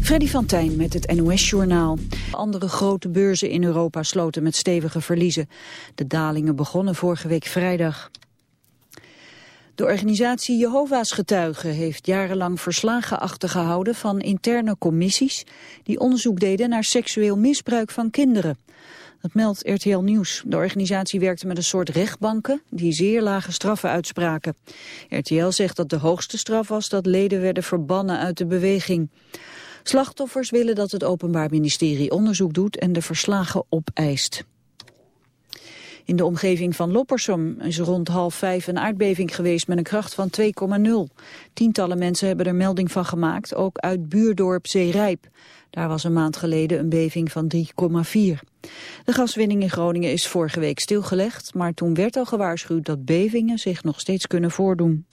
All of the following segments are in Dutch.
Freddy van Tijn met het NOS-journaal. Andere grote beurzen in Europa sloten met stevige verliezen. De dalingen begonnen vorige week vrijdag. De organisatie Jehovah's Getuigen heeft jarenlang verslagen achtergehouden van interne commissies die onderzoek deden naar seksueel misbruik van kinderen. Dat meldt RTL Nieuws. De organisatie werkte met een soort rechtbanken die zeer lage straffen uitspraken. RTL zegt dat de hoogste straf was dat leden werden verbannen uit de beweging. Slachtoffers willen dat het Openbaar Ministerie onderzoek doet en de verslagen opeist. In de omgeving van Loppersum is rond half vijf een aardbeving geweest met een kracht van 2,0. Tientallen mensen hebben er melding van gemaakt, ook uit buurdorp Zeerijp. Daar was een maand geleden een beving van 3,4. De gaswinning in Groningen is vorige week stilgelegd, maar toen werd al gewaarschuwd dat bevingen zich nog steeds kunnen voordoen.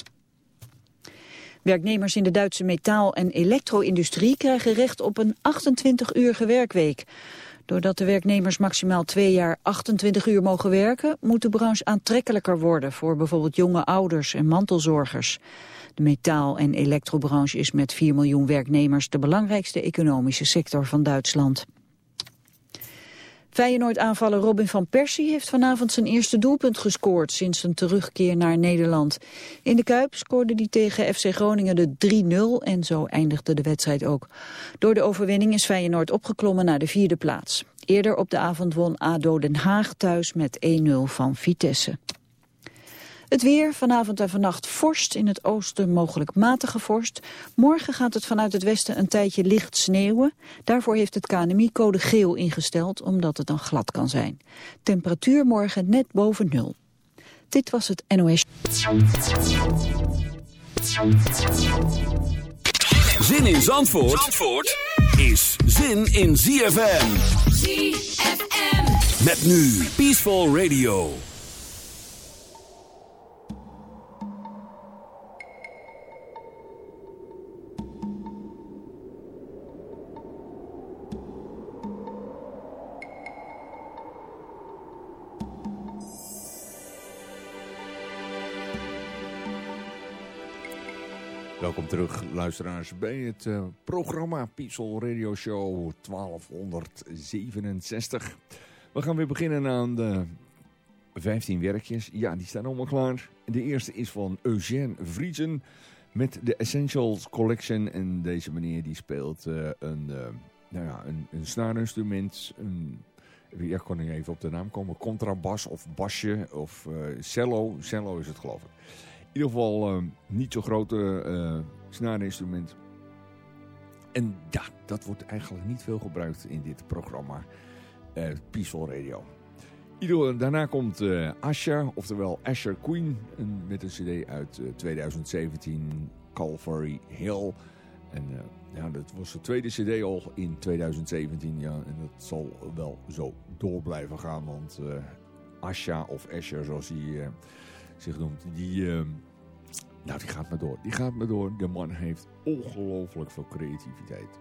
Werknemers in de Duitse metaal- en elektro-industrie krijgen recht op een 28-uurige werkweek. Doordat de werknemers maximaal twee jaar 28 uur mogen werken... moet de branche aantrekkelijker worden voor bijvoorbeeld jonge ouders en mantelzorgers. De metaal- en elektrobranche is met 4 miljoen werknemers de belangrijkste economische sector van Duitsland. Feyenoord-aanvaller Robin van Persie heeft vanavond zijn eerste doelpunt gescoord sinds zijn terugkeer naar Nederland. In de Kuip scoorde hij tegen FC Groningen de 3-0 en zo eindigde de wedstrijd ook. Door de overwinning is Feyenoord opgeklommen naar de vierde plaats. Eerder op de avond won ADO Den Haag thuis met 1-0 van Vitesse. Het weer, vanavond en vannacht vorst, in het oosten mogelijk matige vorst. Morgen gaat het vanuit het westen een tijdje licht sneeuwen. Daarvoor heeft het KNMI code geel ingesteld, omdat het dan glad kan zijn. Temperatuur morgen net boven nul. Dit was het NOS. Zin in Zandvoort, Zandvoort is zin in ZFM. ZFM. Met nu Peaceful Radio. Luisteraars, bij het uh, programma Piesel Radio Show 1267. We gaan weer beginnen aan de 15 werkjes. Ja, die staan allemaal klaar. De eerste is van Eugène Vriesen met de Essentials Collection. En deze meneer die speelt uh, een, uh, nou ja, een, een snaarinstrument, een kon ik even op de naam komen. Contrabas of basje of cello. Cello is het geloof ik. In ieder geval niet zo grote snaarinstrument. En ja, dat wordt eigenlijk niet veel gebruikt in dit programma. Uh, Peaceful Radio. Daarna komt uh, Asher, oftewel Asher Queen. Een, met een cd uit 2017, Calvary Hill. En ja, dat was de tweede cd al in 2017. Ja, en dat zal wel zo door blijven gaan. Want Asha of Asher, zoals hij zich noemt, die, uh, nou, die gaat maar door. Die gaat maar door. De man heeft ongelooflijk veel creativiteit.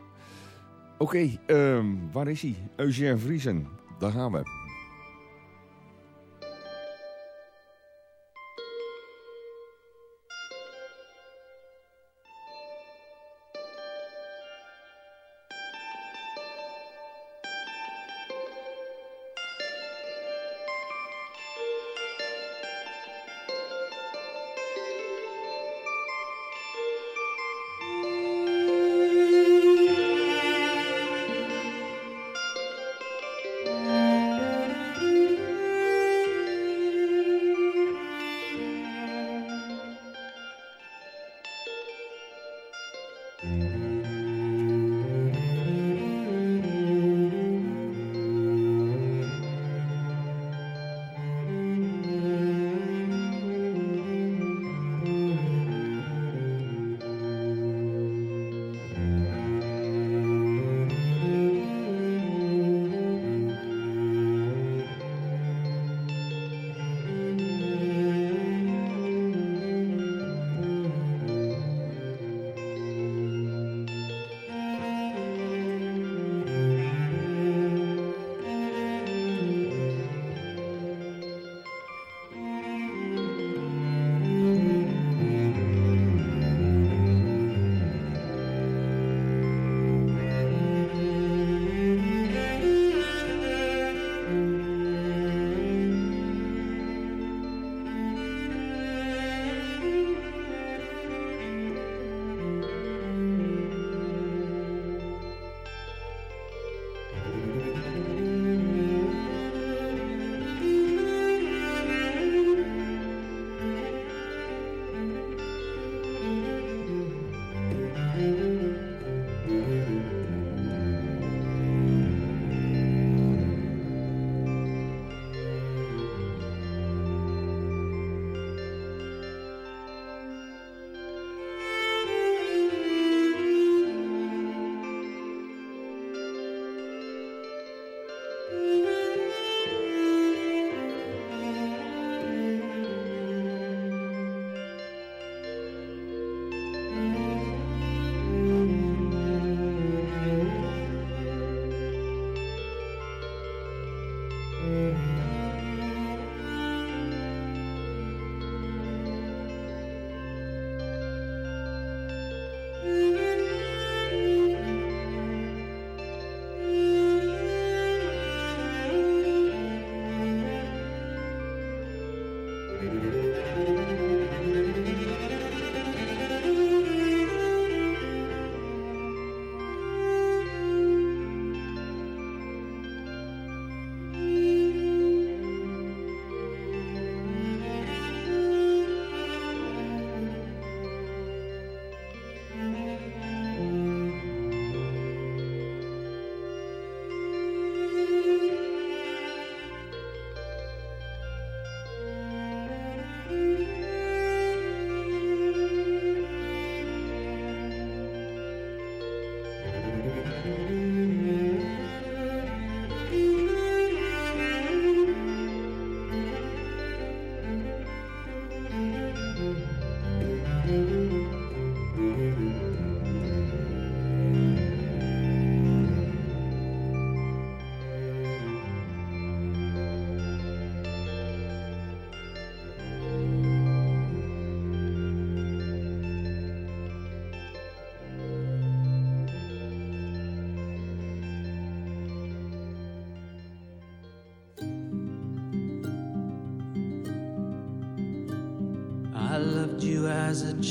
Oké, um, waar is hij? Eugène Vriesen. Daar gaan we.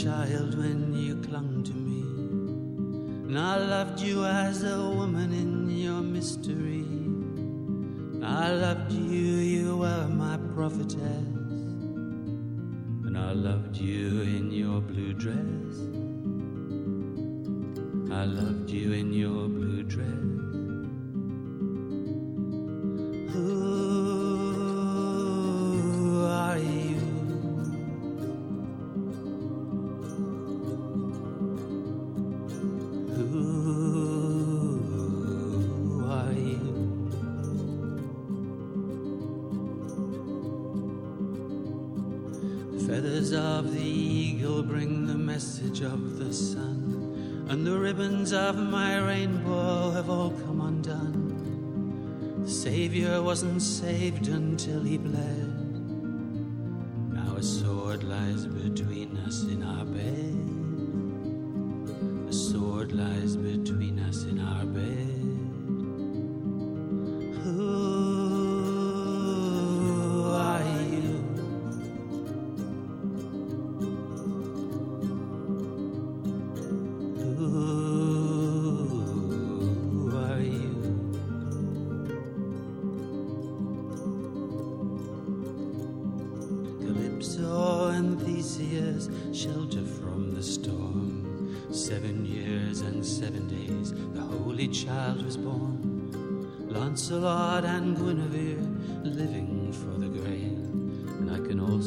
Child when you clung to me. And I loved you as a woman in your mystery. I loved you, you were my prophetess. And I loved you in your blue dress. I loved you say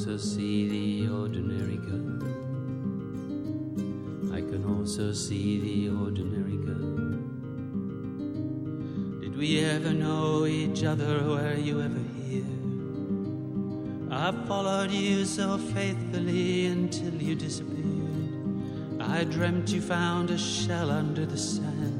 also see the ordinary girl. I can also see the ordinary girl. Did we ever know each other? Were you ever here? I followed you so faithfully until you disappeared. I dreamt you found a shell under the sand.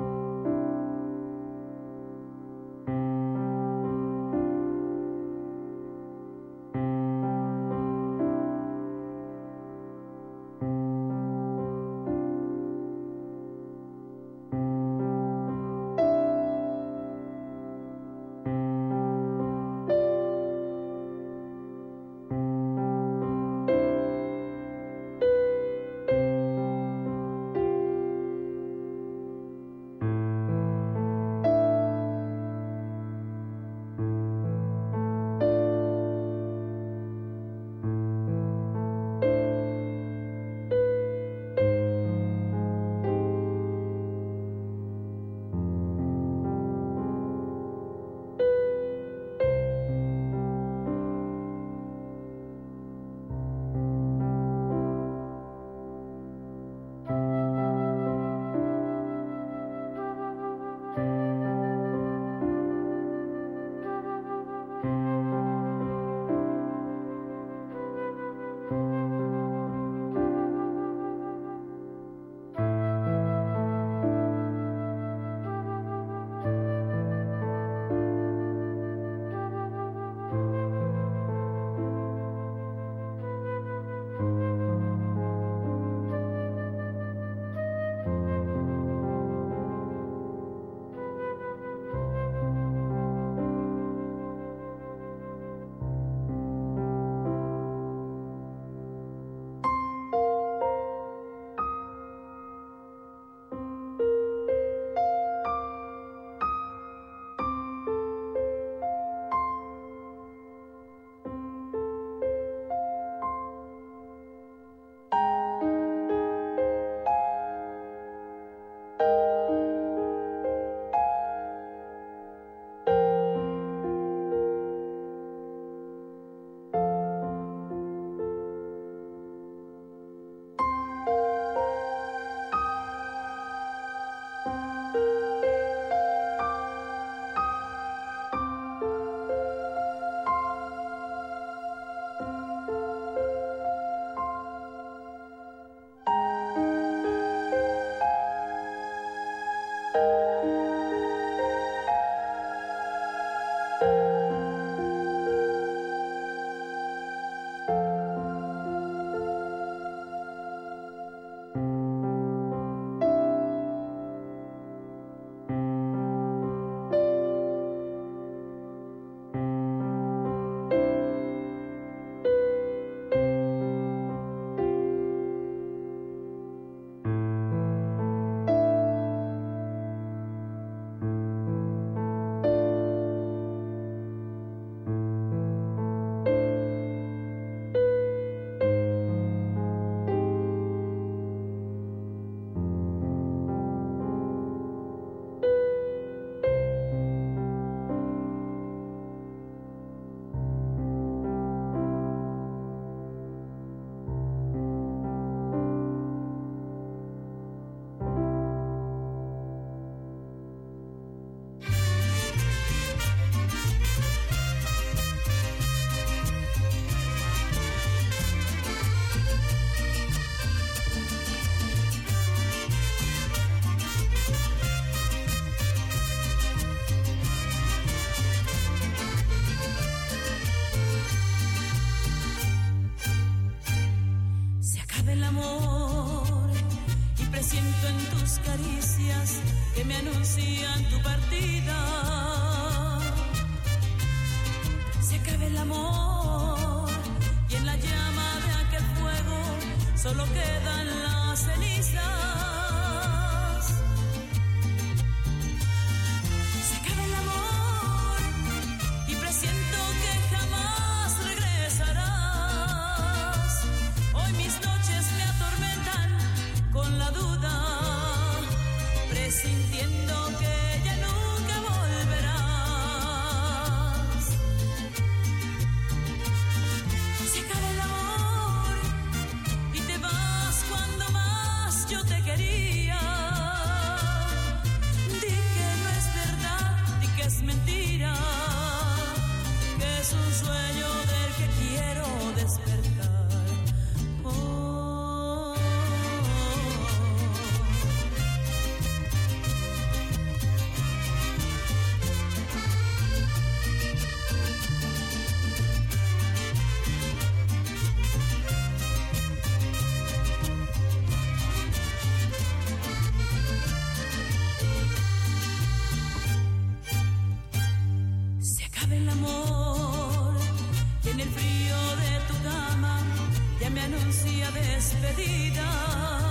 Anuncia despedida.